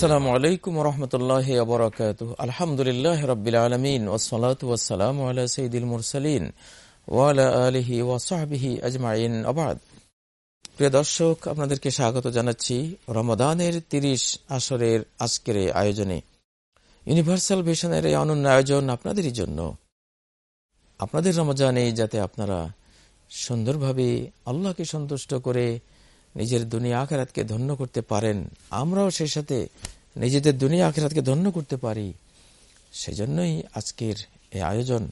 আসসালামু আলাইকুম রহমতুল্লাহ আবরকাত আলহামদুলিল্লাহ রবিল আলমিন ওসলাত ওসালাম আলা সঈদুল মুরসালিন ওয়ালা আলহি ওয়াসাহবিহি আজমাইন। আবাদ প্রিয় দর্শক, আপনাদেরকে স্বাগত জানাচ্ছি রমদানের তিরিশ আসরের আজকের আয়োজনে। ইউনিভার্সাল ভিশনের এই অনন্য আয়োজন আপনাদেরই জন্য। আপনাদের রমজানে যাতে আপনারা সুন্দরভাবে আল্লাহকে সন্তুষ্ট করে নিজের দুনিয়া আখেরাতকে ধন্য করতে পারেন। আমরাও সেই সাথে নিজেদের দুনিয়া আখেরাতকে ধন্য করতে পারি। সেজন্যই আজকের এই আয়োজন।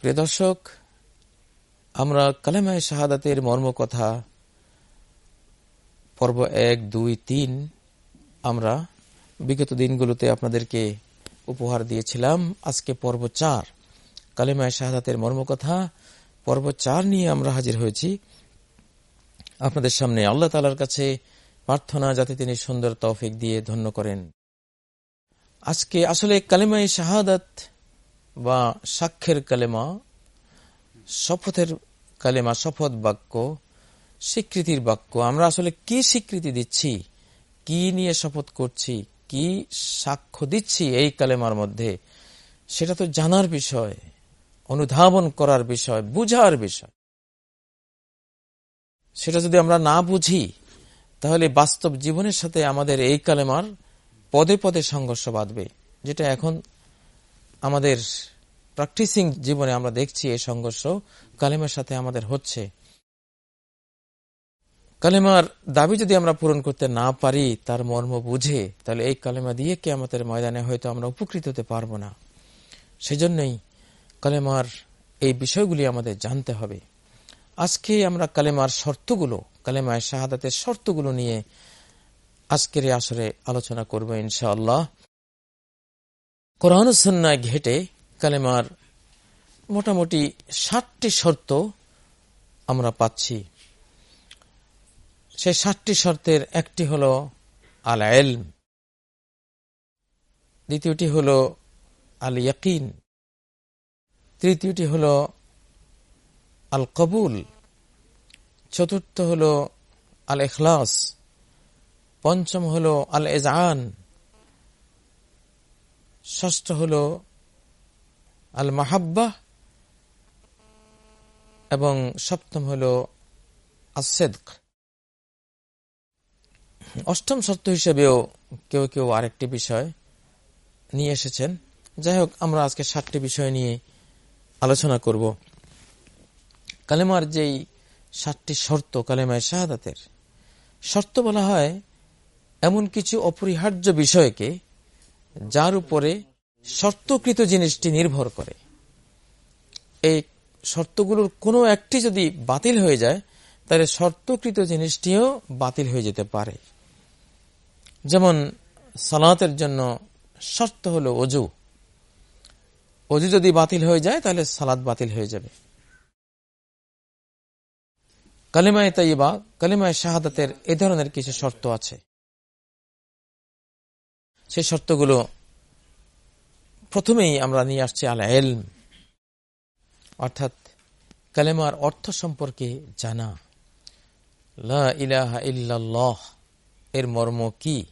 প্রিয় দর্শক, আমরা কালেমায় শাহাদাতের মর্মকথা, পর্ব এক, দুই, তিন, আমরা বিগত দিনগুলোতে আপনাদেরকে উপহার দিয়েছিলাম। আজকে পর্ব চার, কালেমায় শাহাদাতের মর্মকথা, পর্ব চার নিয়ে আমরা হাজির হয়েছি। আপনাদের সামনে আল্লাহ তালার কাছে প্রার্থনা যাতে তিনি সুন্দর তৌফিক দিয়ে ধন্য করেন। আজকে আসলে কালেমাই শাহাদাত বা সাক্ষের কালেমা, শপথের কালেমা, শপথ বাক্য, স্বীকৃতির বাক্য, আমরা আসলে কি স্বীকৃতি দিচ্ছি, কি নিয়ে শপথ করছি, কি সাক্ষ্য দিচ্ছি এই কালেমার মধ্যে, সেটা তো জানার বিষয়, অনুধাবন করার বিষয়, বুঝার বিষয়। সেটা যদি আমরা না বুঝি, তাহলে বাস্তব জীবনের সাথে আমাদের এই কালেমার পদে পদে সংঘর্ষ বাঁধবে, যেটা এখন আমাদের প্র্যাকটিসিং জীবনে আমরা দেখছি এই সংঘর্ষ কালেমার সাথে আমাদের হচ্ছে। কালেমার দাবি যদি আমরা পূরণ করতে না পারি, তার মর্ম বুঝে, তাহলে এই কালেমা দিয়ে কে আমাদের ময়দানে হয়তো আমরা উপকৃত হতে পারব না। সেজন্যই কালেমার এই বিষয়গুলি আমাদের জানতে হবে। আজকে আমরা কালেমার শর্তগুলো, কালেমায় শাহাদাতের শর্তগুলো নিয়ে আজকের আসরে আলোচনা করব ইনশাআল্লাহ। কোরআন সন্ন্যায় ঘেটে কালেমার মোটামুটি ষাটটি শর্ত আমরা পাচ্ছি। সেই ষাটটি শর্তের একটি হল আল এলম দ্বিতীয়টি হল আল ইয়াকিন তৃতীয়টি হল আল কবুল চতুর্থ হল আল এখলাস পঞ্চম হল আল এজান ষষ্ঠ হল আল মাহাব্বা এবং সপ্তম হল আসেদক অষ্টম শর্ত হিসেবেও কেউ কেউ আরেকটি বিষয় নিয়ে এসেছেন। যাই হোক, আমরা আজকে সাতটি বিষয় নিয়ে আলোচনা করব। কালেমার যেই সাতটি শর্ত, কালেমায় শাহাদাতের। শর্ত বলা হয়, এমন কিছু অপরিহার্য বিষয়কে যার উপরে শর্তকৃত জিনিসটি নির্ভর করে। এই শর্তগুলোর কোনো একটি যদি বাতিল হয়ে যায়, তাহলে শর্তকৃত জিনিসটিও বাতিল হয়ে যেতে পারে। যেমন, সালাতের জন্য শর্ত হলো অজু। অজু যদি বাতিল হয়ে যায়, তাহলে সালাদ বাতিল হয়ে যাবে। কালিমায় তাইবা কালিমায় শাহাদাতের এ ধরনের কিছু শর্ত আছে। সেই শর্তগুলো প্রথমেই আমরা নিয়ে আসছি আলা এলম অর্থাৎ কালেমার অর্থ সম্পর্কে জানা। লা ইলাহা ইল্লাল্লাহ, এর মর্ম কি?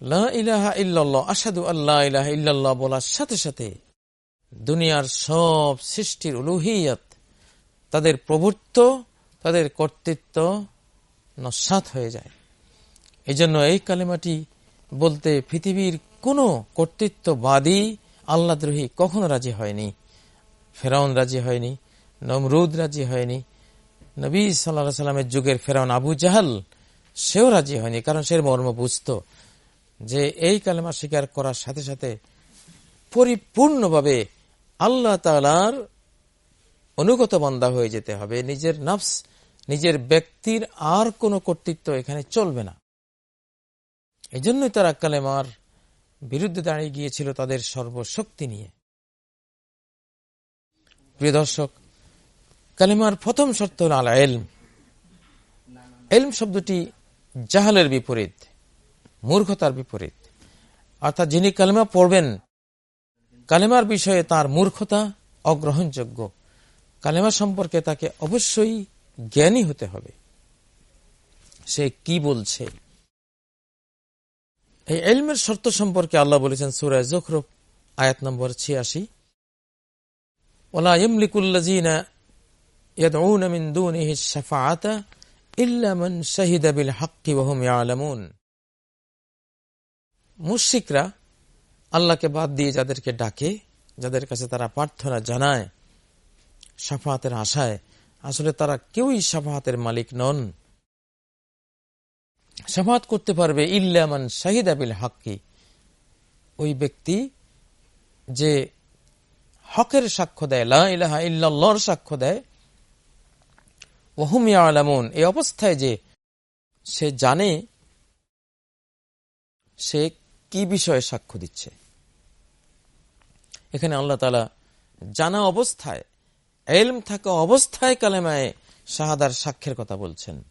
লা ইলাহা ইল্লাল্লাহ আসাদু আল্লাহ ইলাহা ইল্লাল্লাহ বলার সাথে সাথে দুনিয়ার সব সৃষ্টির উলুহিয়াত তাদের প্রভুত্ব, তাদের কর্তৃত্ব নস্বাত হয়ে যায়। এই জন্য এই কালেমাটি বলতে পৃথিবীর কোনো কর্তৃত্ববাদী আল্লাদ্রোহী কখনো রাজি হয়নি। ফেরাউন রাজি হয়নি, নমরুদ রাজি হয়নি, নবী সাল্লা সাল্লামের যুগের ফেরাউন আবু জাহাল, সেও রাজি হয়নি, কারণ সে মর্ম বুঝত যে এই কালেমা স্বীকার করার সাথে সাথে পরিপূর্ণভাবে আল্লাহ তালার অনুগত বন্দা হয়ে যেতে হবে। নিজের নফস, নিজের ব্যক্তির আর কোনো কর্তৃত্ব এখানে চলবে না। এই জন্যই তারা কালেমার বিরুদ্ধে দাঁড়িয়ে গিয়েছিল তাদের সর্বশক্তি নিয়ে। প্রিয় দর্শক, কালেমার প্রথম শর্ত হল আলা এলম এলম শব্দটি জাহালের বিপরীত, মূর্খতার বিপরীত। অর্থাৎ যিনি কালেমা পড়বেন, কালেমার বিষয়ে তার মূর্খতা, অগ্রহণযোগ্য। কালেমা সম্পর্কে তাকে অবশ্যই জ্ঞানী হতে হবে সে কি বলছে এই এলমের শর্ত সম্পর্কে আল্লাহ বলেছেন সুরায় জখরুফ আয়াত নম্বর ছিয়াশি ওলা ইমলিকুল্লাজিনা يدعون من دونه الشفاعة إلا من شهد بالحق وهم يعلمون মুশিকরা আল্লাহকে বাদ দিয়ে যাদেরকে ডাকে যাদের কাছে তারা প্রার্থনা জানায় সাফাহাতের আশায়। আসলে তারা কেউই সাফাহাতের মালিক নন। সাফাহাত করতে পারবে ইল্লামান শাহিদ আবিল হাক্কি। ওই ব্যক্তি যে হকের সাক্ষ্য দেয় লাহা ইল্লাহর সাক্ষ্য দেয়। ওহুমিয়া আলামুন এই অবস্থায় যে সে জানে সে কি বিষয়ে সাক্ষ্য দিচ্ছে। এখানে আল্লাহ তালা জানা অবস্থায় এলম থাকা অবস্থায় কালেমায় শাহাদার সাক্ষ্যের কথা বলছেন।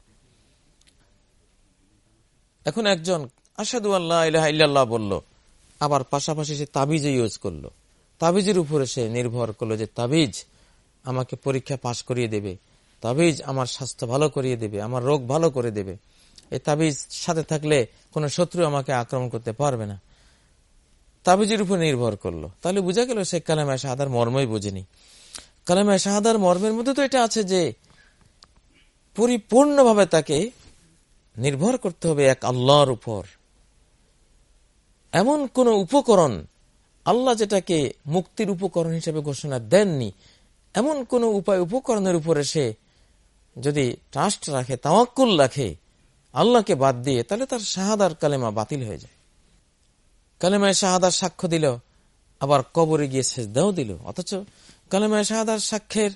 এখন একজন আসাদু আল্লাহ ইল্লাহ বলল, আবার পাশাপাশি সে তাবিজ ইউজ করল। তাবিজের উপরে সে নির্ভর করল যে তাবিজ আমাকে পরীক্ষা পাশ করিয়ে দেবে, তাবিজ আমার স্বাস্থ্য ভালো করিয়ে দেবে, আমার রোগ ভালো করে দেবে। এই তাবিজ সাথে থাকলে কোনো শত্রু আমাকে আক্রমণ করতে পারবে না। তাবিজের উপর নির্ভর করল। তাহলে বুঝা গেল সে কালামায় শাহাদার মর্মই বুঝেনি। কালামায় শাহাদার মর্মের মধ্যে তো এটা আছে যে পরিপূর্ণভাবে তাকে নির্ভর করতে হবে এক আল্লাহর উপর। এমন কোন উপকরণ আল্লাহ যেটাকে মুক্তির উপকরণ হিসেবে ঘোষণা দেননি, এমন কোন উপায় উপকরণের উপরে সে যদি ট্রাস্ট রাখে, তাওয়াক্কুল রাখে, আল্লাহকে বাদ দিয়ে, তাহলে তার শাহাদার কালেমা বাতিল হয়ে যায়। কালেমায় শাহাদার সাক্ষ্য দিল, আবার কবরে গিয়ে সেজদাও দিল, অথচ কালেমায় শাহাদার সাক্ষ্যের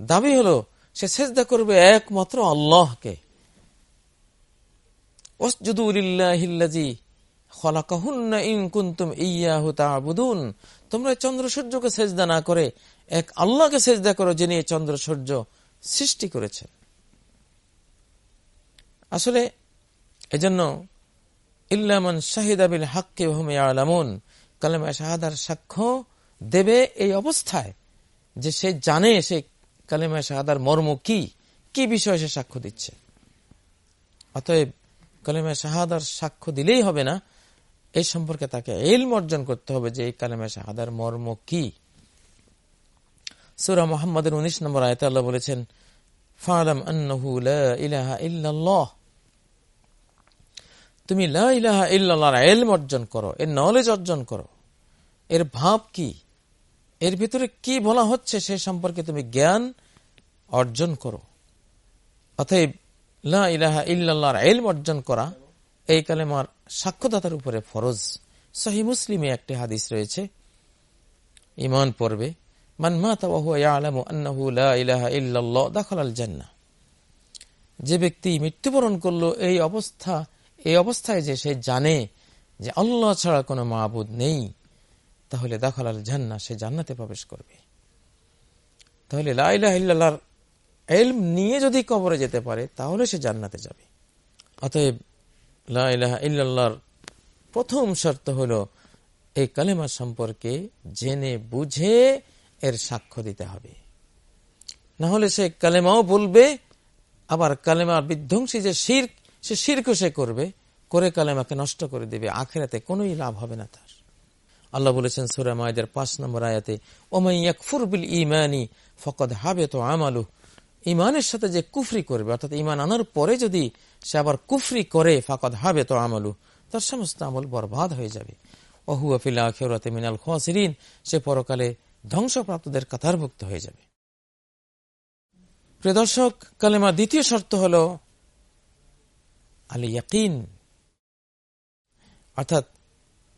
দাবি হলো, সে সেজদা করবে একমাত্র আল্লাহকে। তোমরা চন্দ্র সূর্যকে সেজদা না করে এক আল্লাহকে সেজদা করো যিনি চন্দ্র সূর্য সৃষ্টি করেছে আসলে এজন্য ইল্লামান শাহিদ আবিল হাক্কে আলামুন কালেমা শাহাদার সাক্ষ্য দেবে এই অবস্থায়। যে সে জানে সে কালেমা শাহাদার মর্ম কি কি বিষয়ে সে সাক্ষ্য দিচ্ছে। অতএব কালেমা শাহাদার সাক্ষ্য দিলেই হবে না এই সম্পর্কে তাকে এলম অর্জন করতে হবে যে এই কালেমা শাহাদার মর্ম কি। সুরা মোহাম্মদের উনিশ নম্বর আয়তে আল্লাহ বলেছেন, ফালাম আন্নহু ইলাহা তুমি লাহা ইল্লাহর এলম অর্জন করো, এর নলেজ অর্জন করো। এর ভাব কি? এর ভিতরে কি বলা হচ্ছে সে সম্পর্কে তুমি জ্ঞান অর্জন করো। অতএব লাহা ইল্লাহর এলম অর্জন করা, এই কালেমার সাক্ষ্যদাতার উপরে ফরজ। সহি মুসলিমে একটি হাদিস রয়েছে ইমান পর্বে মান যে ব্যক্তি মৃত্যুবরণ করল, এই অবস্থা, এই অবস্থায় যে সে জানে যে আল্লাহ ছাড়া কোনো মাহবুদ নেই তাহলে দাখল আল জান্না সে জান্নাতে প্রবেশ করবে। তাহলে লাইলাহিল্লাহর এলম নিয়ে যদি কবরে যেতে পারে, তাহলে সে জান্নাতে যাবে। অতএব লাইলাহ ইল্লাহর প্রথম শর্ত হলো, এই কালেমা সম্পর্কে জেনে বুঝে এর সাক্ষ্য দিতে হবে। না হলে সে কালেমাও বলবে, আবার কালেমা বিধ্বংসী যে শির সে শিরকে সে করবে, করে কালেমাকে নষ্ট করে দেবে, আখেরাতে কোনোই লাভ হবে না তার। আল্লাহ বলেছেন সুরা মায়েদের পাঁচ নম্বর আয়াতে ওমাইয়াকফুর বিল ইমানি ফকদ হাবে তো আমালু ইমানের সাথে যে কুফরি করবে, অর্থাৎ ইমান আনার পরে যদি সে আবার কুফরি করে, ফাকদ হাবে তো আমালু তার সমস্ত আমল বরবাদ হয়ে যাবে। অহু আফিল্লা খেরাতে মিনাল খোয়াসিরিন সে পরকালে ধ্বংসপ্রাপ্তদের কাতারভুক্ত হয়ে যাবে। প্রদর্শক কালেমা দ্বিতীয় শর্ত হল আলী ইয়াকিন অর্থাৎ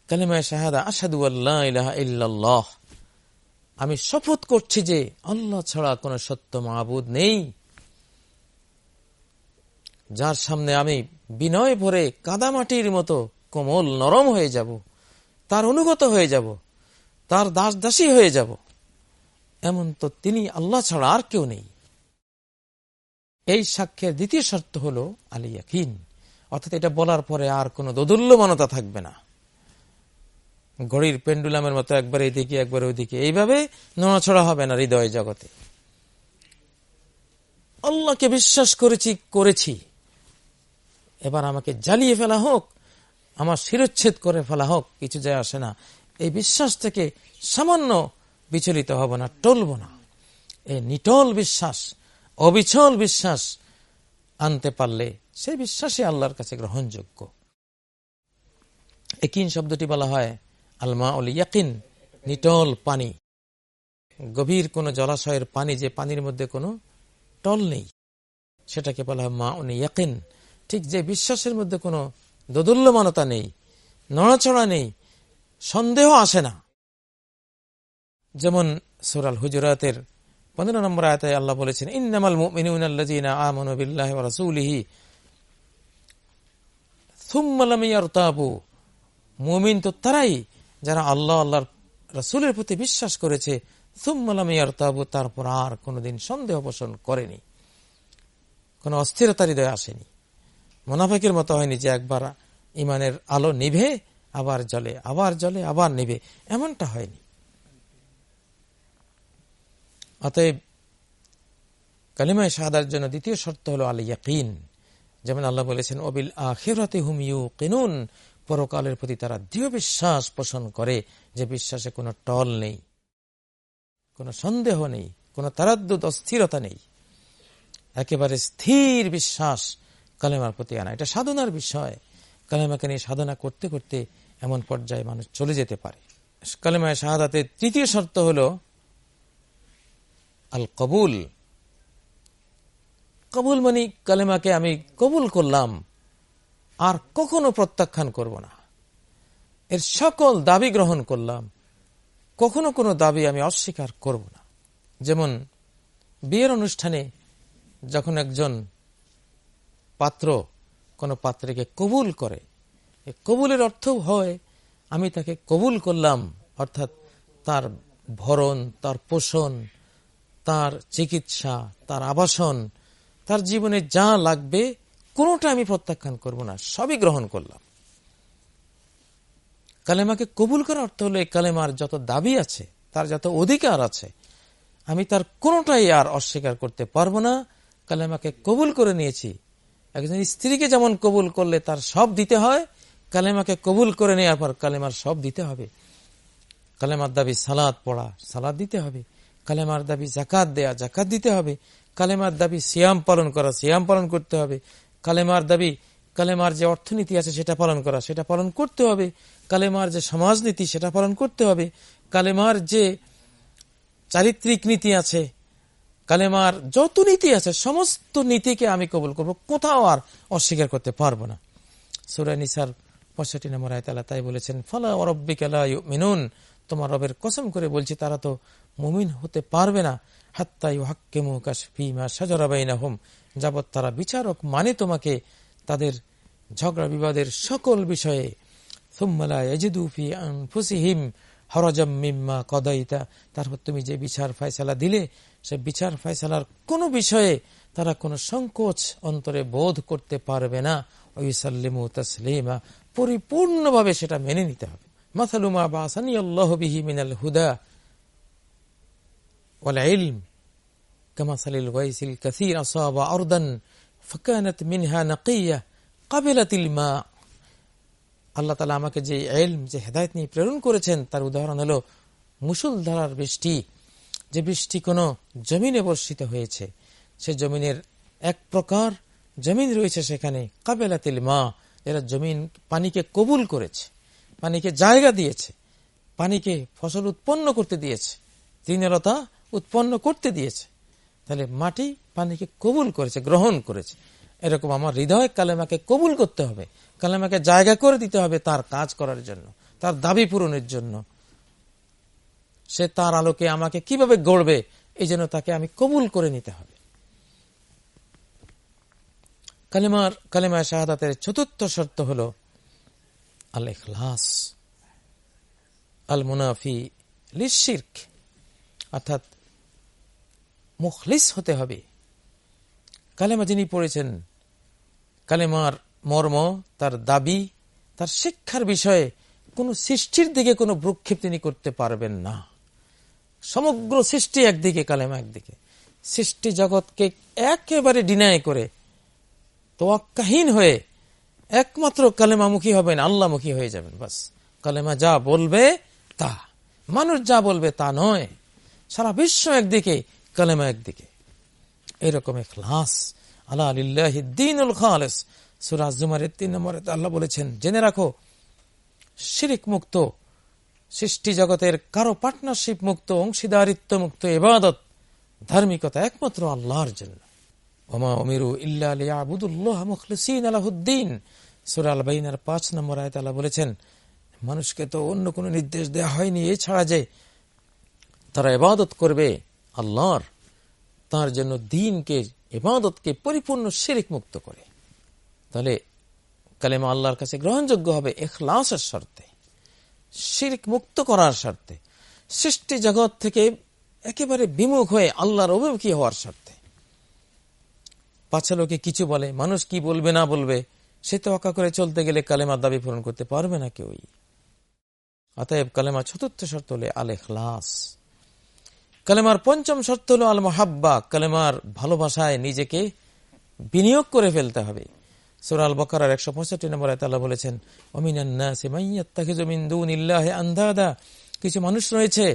কালেমায় শাহাদা আসাদু আল্লাহ আমি শপথ করছি যে আল্লাহ ছাড়া কোন সত্য মাহবুদ নেই। যার সামনে আমি বিনয় ভরে কাদামাটির মতো কোমল নরম হয়ে যাব, তার অনুগত হয়ে যাব, তার দাস দাসী হয়ে যাব, এমন তো তিনি আল্লাহ ছাড়া আর কেউ নেই। এই সাক্ষ্যের দ্বিতীয় শর্ত হল আলিয়াকিন অর্থাৎ এটা বলার পরে আর কোন দোদুল্যমানতা থাকবে না। ঘড়ির পেন্ডুলামের মতো একবার এদিকে, একবার ওইদিকে। এইভাবে নড়াছড়া হবে না হৃদয় জগতে। আল্লাহকে বিশ্বাস করেছি করেছি। এবার আমাকে জ্বালিয়ে ফেলা হোক, আমার শিরোচ্ছেদ করে ফেলা হোক, কিছু যায় আসে না। এই বিশ্বাস থেকে সামান্য বিচলিত হব না, টলব না। এই নিটল বিশ্বাস, অবিচল বিশ্বাস আনতে পারলে সেই বিশ্বাসই আল্লাহর কাছে গ্রহণযোগ্য। একিন শব্দটি বলা হয় আলমা অল ইয়াকিন, নিটল পানি। গভীর কোন জলাশয়ের পানি যে পানির মধ্যে কোনো টল নেই। সেটাকে বলা হয় মা উনি ইয়াকিন। ঠিক যে বিশ্বাসের মধ্যে কোনো দোদুল্যমানতা নেই, নড়াচড়া নেই, সন্দেহ আসে না। যেমন সুরাল হুজুরাতের পনেরো নম্বর আয়তায় আল্লাহ বলেছেন, ইন্নামাল মুমিনুনাল্লাযীনা আমানু বিল্লাহি মুমিন তো তারাই যারা আল্লাহ আল্লাহর রাসূলের প্রতি বিশ্বাস করেছে লাম তারপর আর কোনোদিন সন্দেহ পোষণ করেনি। কোনো অস্থিরতার হৃদয় আসেনি। মোনাফেকের মতো হয়নি যে একবার ইমানের আলো নিভে, আবার জলে আবার জলে আবার নিভে। এমনটা হয়নি। অতএব কালিমায় সাদার জন্য দ্বিতীয় শর্ত হল আল ইয়াকিন যেমন আল্লাহ বলেছেন অবিল আখেরাতে হুম ইউ কিনুন পরকালের প্রতি তারা দৃঢ় বিশ্বাস পোষণ করে যে বিশ্বাসে কোনো টল নেই, কোনো সন্দেহ নেই, কোনো তারাদ্দুত অস্থিরতা নেই। একেবারে স্থির বিশ্বাস কালেমার প্রতি আনা। এটা সাধনার বিষয়। কালেমাকে নিয়ে সাধনা করতে করতে এমন পর্যায়ে মানুষ চলে যেতে পারে। কালেমায় শাহাদাতের তৃতীয় শর্ত হল আল কবুল। কবুল মানি কালেমাকে আমি কবুল করলাম। আর কখনো প্রত্যাখ্যান করব না। এর সকল দাবি গ্রহণ করলাম। কখনো কোনো দাবি আমি অস্বীকার করব না। যেমন বিয়ের অনুষ্ঠানে যখন একজন পাত্র কোনো পাত্রকে কবুল করে কবুলের অর্থ হয় আমি তাকে কবুল করলাম, অর্থাৎ তার ভরণ, তার পোষণ, তার চিকিৎসা, তার আবাসন, তার জীবনে যা লাগবে কোনোটা আমি প্রত্যাখ্যান করব না, সবই গ্রহণ করলাম। কালেমাকে কবুল করার অর্থ হলো, এই কালেমার যত দাবি আছে, তার যত অধিকার আছে, আমি তার কোনোটাই আর অস্বীকার করতে পারব না। কালেমাকে কবুল করে নিয়েছি। একজন স্ত্রীকে যেমন কবুল করলে তার সব দিতে হয়, কালেমাকে কবুল করে নেওয়ার পর কালেমার সব দিতে হবে। কালেমার দাবি সালাদ পড়া সালাদ দিতে হবে। কালেমার দাবি জাকাত দেয়া, জাকাত দিতে হবে। কালেমার দাবি সিয়াম পালন করা, সিয়াম পালন করতে হবে। কালেমার দাবি, কালেমার যে অর্থনীতি আছে সেটা পালন করা, সেটা পালন করতে হবে। কালেমার যে সমাজনীতি, সেটা পালন করতে হবে। কালেমার যে চারিত্রিক নীতি আছে, কালেমার যত নীতি আছে, সমস্ত নীতিকে আমি কবুল করব, কোথাও আর অস্বীকার করতে পারব না। সুরা নিসার পঁয়ষট্টি নম্বর আয়তালা তাই বলেছেন, ফলা অরব্বিকালা মিনুন তোমার রবের কসম করে বলছি, তারা তো মুমিন হতে পারবে না। হাত্তাই হাক্কেমু কাশফিমা সাজরাবাইনা হোম যাবৎ তারা বিচারক মানে তোমাকে তাদের ঝগড়া বিবাদের সকল বিষয়ে। সুম্মালা এজিদুফি ফুসিহিম মিম্মা তারপর তুমি যে বিচার দিলে, সে বিচার বিষয়ে তারা অন্তরে বোধ করতে পারবে পরিপূর্ণভাবে সেটা মেনে নিতে হবে। মাসালুমা বা আসানি আল্লাহ বিহি মিনাল হুদা والعلم كمثل الغيث الكثير أصاب أرضا فكانت منها نقية قبلت الماء আল্লাহ তালা আমাকে যে এলম যে হেদায়ত নিয়ে প্রেরণ করেছেন তার উদাহরণ হলো মুসুল ধারার বৃষ্টি যে বৃষ্টি কোনো জমিনে বর্ষিত হয়েছে সে জমিনের এক প্রকার জমিন রয়েছে সেখানে কাবেলাতিল মা এরা জমিন পানিকে কবুল করেছে পানিকে জায়গা দিয়েছে, পানিকে ফসল উৎপন্ন করতে দিয়েছে তৃণলতা উৎপন্ন করতে দিয়েছে। তাহলে মাটি পানিকে কবুল করেছে, গ্রহণ করেছে। এরকম আমার হৃদয় কালেমাকে কবুল করতে হবে, কালেমাকে জায়গা করে দিতে হবে তার কাজ করার জন্য, তার দাবি পূরণের জন্য। সে তার আলোকে আমাকে কীভাবে গড়বে, এই জন্য তাকে আমি কবুল করে নিতে হবে। কালেমার কালেমা শাহাদাতের চতুর্থ শর্ত হল আল এখলাস আল মুনাফি লিশির্ক অর্থাৎ মুখলিস হতে হবে। কালেমা যিনি পড়েছেন, কালেমার মর্ম, তার দাবি, তার শিক্ষার বিষয়ে কোন সৃষ্টির দিকে কোনো ভ্রুক্ষেপ তিনি করতে পারবেন না। সমগ্র সৃষ্টি একদিকে, কালেমা একদিকে। সৃষ্টি জগৎকে একেবারে ডিনায় করে, তোয়াক্কাহীন হয়ে একমাত্র কালেমামুখী হবেন আল্লাহমুখী হয়ে যাবেন, বাস। কালেমা যা বলবে তা। মানুষ যা বলবে তা নয়। সারা বিশ্ব একদিকে, কালেমা একদিকে। এরকম ক্লাস আল্লাহ আলিল্লাহ দিনুল খালেস। সুরাজ জুমারের তিন নম্বরে আল্লাহ বলেছেন, জেনে রাখো, শিরিক মুক্ত, সৃষ্টি জগতের কারও পার্টনারশিপ মুক্ত, অংশীদারিত্ব মুক্ত এবাদত ধার্মিকতা একমাত্র আল্লাহর জন্য। ওমা অমিরু ইল্লাবুদুল্লাহ মুখলিসিন আলাহুদ্দিন। সুরা আল বাইনার পাঁচ নম্বর আয়ত বলেছেন, মানুষকে তো অন্য কোনো নির্দেশ দেওয়া হয়নি এছাড়া যে তারা এবাদত করবে, আল্লাহর, তার জন্য দিনকে এবাদতকে পরিপূর্ণ শিরিক মুক্ত করে। তাহলে কালেমা আল্লাহর কাছে গ্রহণযোগ্য হবে এখলাসের শর্তে, শিরিক মুক্ত করার স্বার্থে সৃষ্টি জগৎ থেকে একেবারে বিমুখ হয়ে আল্লাহর অভিমুখী হওয়ার স্বার্থে পাছে লোকে কিছু বলে, মানুষ কি বলবে, না বলবে, সে তো অকা করে চলতে গেলে কালেমার দাবি পূরণ করতে পারবে না কেউই। অতএব কালেমা চতুর্থ শর্ত হলে আলে খ্লাস কালেমার পঞ্চম শর্ত হল আল মহাব্বা কালেমার ভালোবাসায় নিজেকে বিনিয়োগ করে ফেলতে হবে। সুরাল বকার একশো পঁয়ষট্টি নম্বর তালা বলেছেন আন্দাদা। কিছু মানুষ রয়েছে,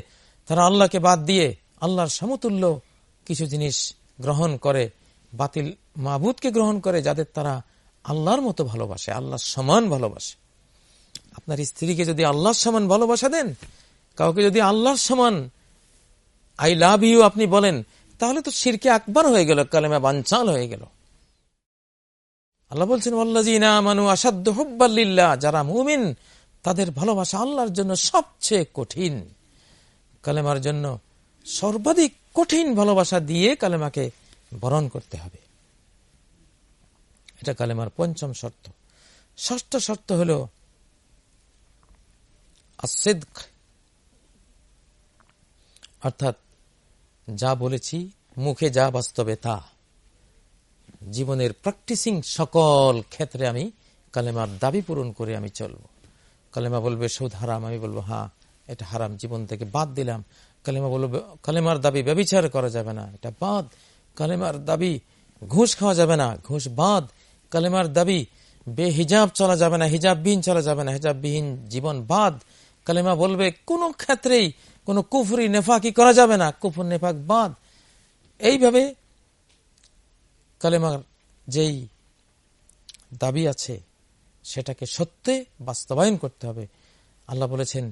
তারা আল্লাহকে বাদ দিয়ে আল্লাহর সমতুল্য কিছু জিনিস গ্রহণ করে। বাতিল মাহবুদকে গ্রহণ করে যাদের তারা আল্লাহর মতো ভালোবাসে, আল্লাহর সমান ভালোবাসে। আপনার স্ত্রীকে যদি আল্লাহর সমান ভালোবাসা দেন, কাউকে যদি আল্লাহর সমান আই লাভ ইউ আপনি বলেন, তাহলে তো সিরকে আকবার হয়ে গেল, কালেমা বাঞ্চাল হয়ে গেল। আল্লাহ বলছেন মানু আসাধ্য হব্বাল্লিল্লা যারা মুমিন, তাদের ভালোবাসা আল্লাহর জন্য সবচেয়ে কঠিন। কালেমার জন্য সর্বাধিক কঠিন ভালোবাসা দিয়ে কালেমাকে বরণ করতে হবে। এটা কালেমার পঞ্চম শর্ত। ষষ্ঠ শর্ত হল অর্থাৎ যা বলেছি, মুখে যা বাস্তবে তা। জীবনের প্র্যাকটিসিং সকল ক্ষেত্রে আমি কালেমার দাবি পূরণ করে আমি চলব। কালেমা বলবে, সুদ হারাম। আমি বলব হ্যাঁ এটা হারাম। জীবন থেকে বাদ দিলাম। কালেমা বলবে, কালেমার দাবি ব্যবচার করা যাবে না। এটা বাদ। কালেমার দাবি, ঘুষ খাওয়া যাবে না। ঘুষ বাদ, কালেমার দাবি, বেহিজাব চলা যাবে না, হিজাববিহীন চলা যাবে না, হিজাববিহীন জীবন বাদ। কালেমা বলবে, কোন ক্ষেত্রেই কোনো কুফরি, নেফাকি করা যাবে না, কুফুর, নেফাক বাদ। এইভাবে কালেমার যেই দাবি আছে, সেটাকে সত্যে বাস্তবায়ন করতে হবে। আল্লাহ বলেছেন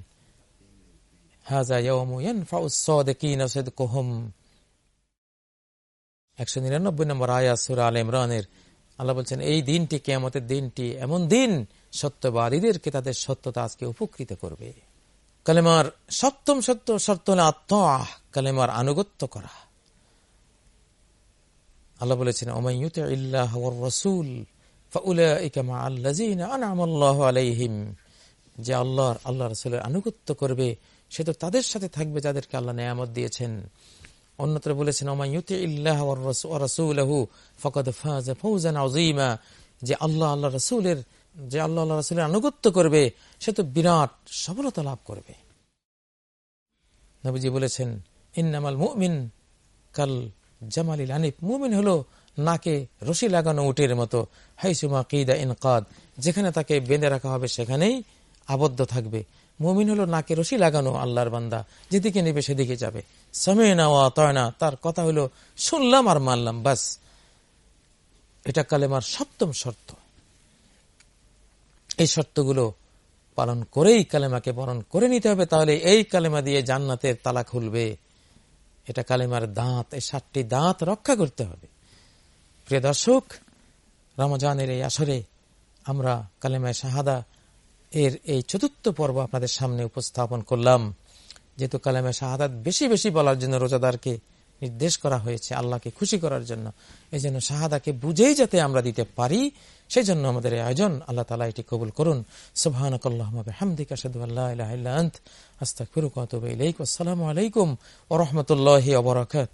একশো নিরানব্বই নম্বর আয়া সুরা আল ইমরানের। আল্লাহ বলছেন, এই দিনটি কেমতের দিনটি এমন দিন, সত্যবাদীদেরকে তাদের সত্যতা আজকে উপকৃত করবে। কালেমার সপ্তম সত্য শর্ত হলে আত্ম কালেমার আনুগত্য করা। আল্লাহ বলেছেন ওমাইয়ুত ইল্লাহ রসুল যে আল্লাহর আল্লাহ রসুলের আনুগত্য করবে, সে তো তাদের সাথে থাকবে যাদেরকে আল্লাহ নেয়ামত দিয়েছেন। অন্যত্র বলেছেন যে আল্লাহ আল্লাহ রসুলের, যে আল্লাহ আল্লাহ রসুলের আনুগত্য করবে, সে তো বিরাট সফলতা লাভ করবে। নবীজি বলেছেন, ইন্নামাল মুমিন কাল জামালিল আনিফ মুমিন হলো নাকে রশি লাগানো উটের মতো। হাইসুমা কিদা ইনকাদ, যেখানে তাকে বেঁধে রাখা হবে, সেখানেই আবদ্ধ থাকবে। মুমিন হলো নাকে রশি লাগানো আল্লাহর বান্দা। যেদিকে নেবে সেদিকে যাবে। না ও না তার কথা হলো, শুনলাম আর মানলাম, বাস। এটা কালেমার সপ্তম শর্ত। এই শর্তগুলো পালন করেই কালেমাকে বরণ করে নিতে হবে, তাহলে এই কালেমা দিয়ে জান্নাতের তালা খুলবে। এটা কালেমার দাঁত, এই সাতটি দাঁত রক্ষা করতে হবে। প্রিয় দর্শক, রমজানের এই আসরে আমরা কালেমায় শাহাদা এর এই চতুর্থ পর্ব আপনাদের সামনে উপস্থাপন করলাম। যেহেতু কালেমায় শাহাদাত বেশি বেশি বলার জন্য রোজাদারকে নির্দেশ করা হয়েছে আল্লাহকে খুশি করার জন্য। এই জন্য শাহাদাকে বুঝেই যাতে আমরা দিতে পারি সেই জন্য আমাদের আয়োজন। আল্লাহ তালা এটি কবুল করুন। সুবাহানকাল্লাহমদিকা সাদু আল্লাহ আস্তাক ফিরুক আসসালামু আলাইকুম ওরহমতুল্লাহ ওবরাকাত